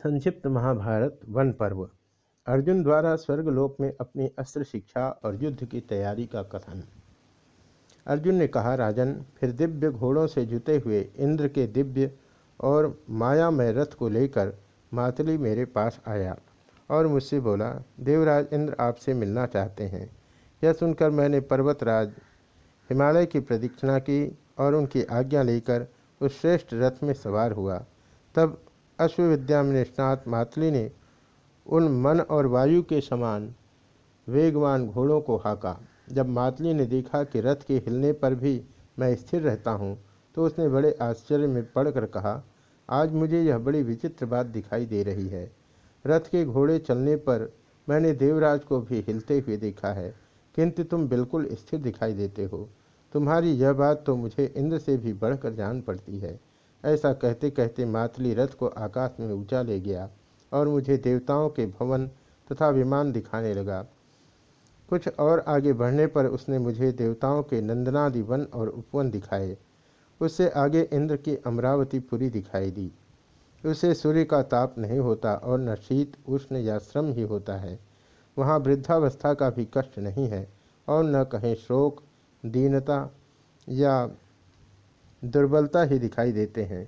संक्षिप्त महाभारत वन पर्व। अर्जुन द्वारा स्वर्गलोक में अपनी अस्त्र शिक्षा और युद्ध की तैयारी का कथन। अर्जुन ने कहा, राजन, फिर दिव्य घोड़ों से जुते हुए इंद्र के दिव्य और मायामय रथ को लेकर मातली मेरे पास आया और मुझसे बोला, देवराज, इंद्र आपसे मिलना चाहते हैं। यह सुनकर मैंने पर्वतराज हिमालय की प्रदीक्षिणा की और उनकी आज्ञा लेकर उस श्रेष्ठ रथ में सवार हुआ। तब अश्वविद्या में निष्णात मातली ने उन मन और वायु के समान वेगवान घोड़ों को हाका। जब मातली ने देखा कि रथ के हिलने पर भी मैं स्थिर रहता हूँ तो उसने बड़े आश्चर्य में पढ़कर कहा, आज मुझे यह बड़ी विचित्र बात दिखाई दे रही है। रथ के घोड़े चलने पर मैंने देवराज को भी हिलते हुए देखा है, किंतु तुम बिल्कुल स्थिर दिखाई देते हो। तुम्हारी यह बात तो मुझे इंद्र से भी बढ़कर जान पड़ती है। ऐसा कहते कहते मातली रथ को आकाश में ऊँचा ले गया और मुझे देवताओं के भवन तथा विमान दिखाने लगा। कुछ और आगे बढ़ने पर उसने मुझे देवताओं के नंदनादि वन और उपवन दिखाए। उससे आगे इंद्र की अमरावती पुरी दिखाई दी। उसे सूर्य का ताप नहीं होता और न शीत, उष्ण या श्रम ही होता है। वहाँ वृद्धावस्था का भी कष्ट नहीं है और न कहीं शोक, दीनता या दुर्बलता ही दिखाई देते हैं।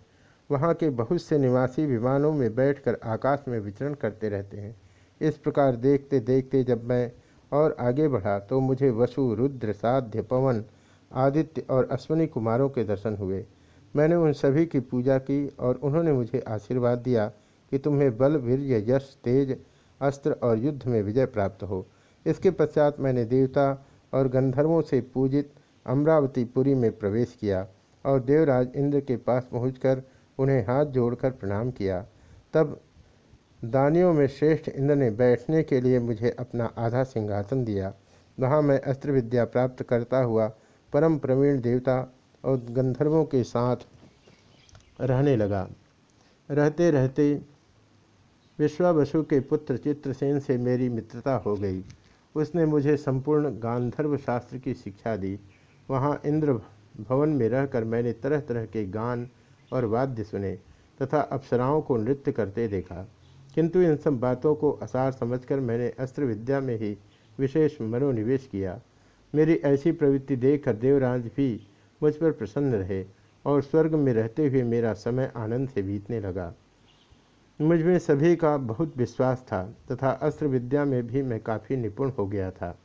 वहाँ के बहुत से निवासी विमानों में बैठकर आकाश में विचरण करते रहते हैं। इस प्रकार देखते देखते जब मैं और आगे बढ़ा तो मुझे वसु, रुद्र, साध्य, पवन, आदित्य और अश्वनी कुमारों के दर्शन हुए। मैंने उन सभी की पूजा की और उन्होंने मुझे आशीर्वाद दिया कि तुम्हें बल, वीर्य, यश, तेज, अस्त्र और युद्ध में विजय प्राप्त हो। इसके पश्चात मैंने देवता और गंधर्वों से पूजित अमरावती पुरी में प्रवेश किया। और देवराज इंद्र के पास पहुंचकर उन्हें हाथ जोड़कर प्रणाम किया। तब दानियों में श्रेष्ठ इंद्र ने बैठने के लिए मुझे अपना आधा सिंहासन दिया। वहाँ मैं अस्त्र विद्या प्राप्त करता हुआ परम प्रवीण देवता और गंधर्वों के साथ रहने लगा। रहते रहते विश्वावसु के पुत्र चित्रसेन से मेरी मित्रता हो गई। उसने मुझे संपूर्ण गांधर्व शास्त्र की शिक्षा दी। वहाँ इंद्र भवन में रहकर मैंने तरह तरह के गान और वाद्य सुने तथा अप्सराओं को नृत्य करते देखा। किंतु इन सब बातों को असार समझकर मैंने अस्त्र विद्या में ही विशेष मनोनिवेश किया। मेरी ऐसी प्रवृत्ति देखकर देवराज भी मुझ पर प्रसन्न रहे और स्वर्ग में रहते हुए मेरा समय आनंद से बीतने लगा। मुझमें सभी का बहुत विश्वास था तथा अस्त्र विद्या में भी मैं काफ़ी निपुण हो गया था।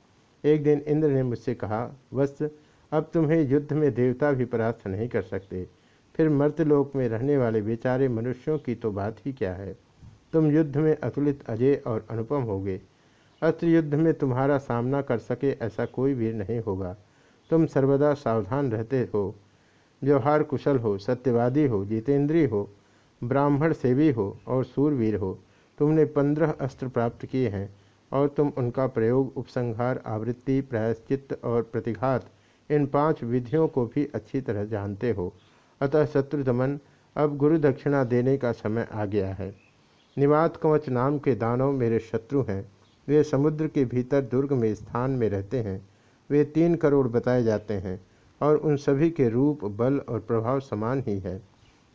एक दिन इंद्र ने मुझसे कहा, वस्त्र अब तुम्हें युद्ध में देवता भी परास्त नहीं कर सकते। फिर मर्तलोक में रहने वाले बेचारे मनुष्यों की तो बात ही क्या है? तुम युद्ध में अतुलित अजय और अनुपम होगे। अस्त्र युद्ध में तुम्हारा सामना कर सके ऐसा कोई वीर नहीं होगा। तुम सर्वदा सावधान रहते हो। व्यवहार कुशल हो, सत्यवादी हो, जितेंद्रीय हो, ब्राह्मण सेवी हो और सूरवीर हो। तुमने पंद्रह अस्त्र प्राप्त किए हैं और तुम उनका प्रयोग, उपसंहार, आवृत्ति, प्रायश्चित और प्रतिघात इन पाँच विधियों को भी अच्छी तरह जानते हो। अतः शत्रु दमन, अब गुरु दक्षिणा देने का समय आ गया है। निवात कवच नाम के दानव मेरे शत्रु हैं। वे समुद्र के भीतर दुर्ग में स्थान में रहते हैं। वे तीन करोड़ बताए जाते हैं और उन सभी के रूप, बल और प्रभाव समान ही है।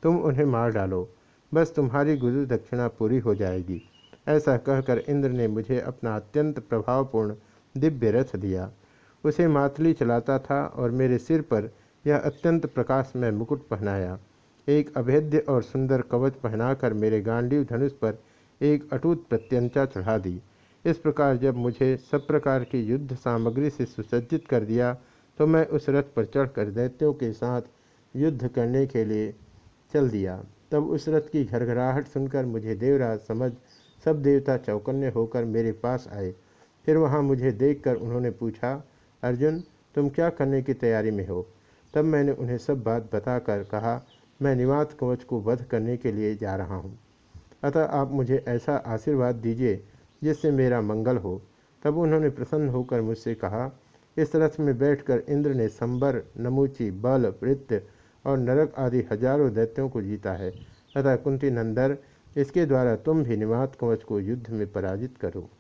तुम उन्हें मार डालो। बस तुम्हारी गुरु दक्षिणा पूरी हो जाएगी। ऐसा कहकर इंद्र ने मुझे अपना अत्यंत प्रभावपूर्ण दिव्य रथ दिया। उसे मातली चलाता था और मेरे सिर पर यह अत्यंत प्रकाश में मुकुट पहनाया। एक अभेद्य और सुंदर कवच पहनाकर मेरे गांडीव धनुष पर एक अटूट प्रत्यंचा चढ़ा दी। इस प्रकार जब मुझे सब प्रकार की युद्ध सामग्री से सुसज्जित कर दिया तो मैं उस रथ पर चढ़कर दैत्यों के साथ युद्ध करने के लिए चल दिया। तब उस रथ की घरघराहट सुनकर मुझे देवराज समझ सब देवता चौकन्ने होकर मेरे पास आए। फिर वहाँ मुझे देखकर उन्होंने पूछा अर्जुन, तुम क्या करने की तैयारी में हो? तब मैंने उन्हें सब बात बताकर कहा, मैं निवात कवच को वध करने के लिए जा रहा हूँ। अतः आप मुझे ऐसा आशीर्वाद दीजिए, जिससे मेरा मंगल हो। तब उन्होंने प्रसन्न होकर मुझसे कहा, इस रथ में बैठकर इंद्र ने संबर, नमूची, बल, वृत्त और नरक आदि हज़ारों दैत्यों को जीता है। अतः कुंती नंदर, इसके द्वारा तुम भी निवात कवच को युद्ध में पराजित करो।